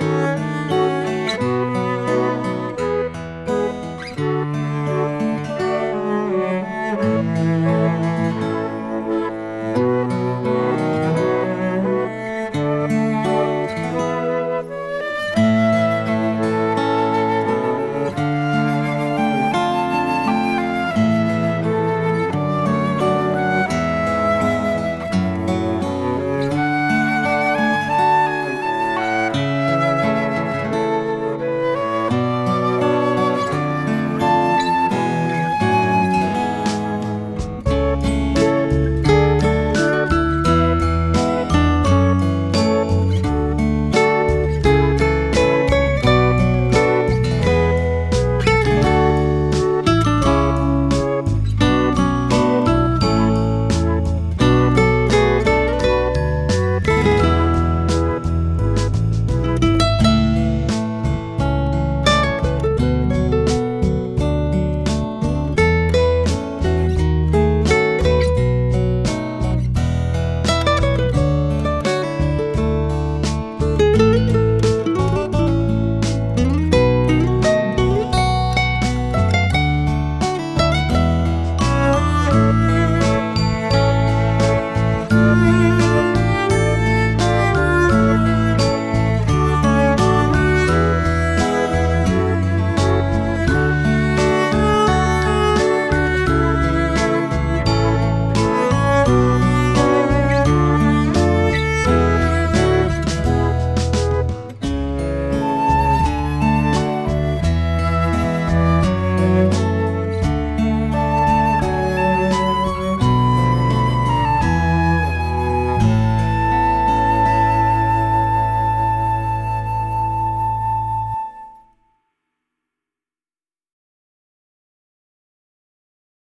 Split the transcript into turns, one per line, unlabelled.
Música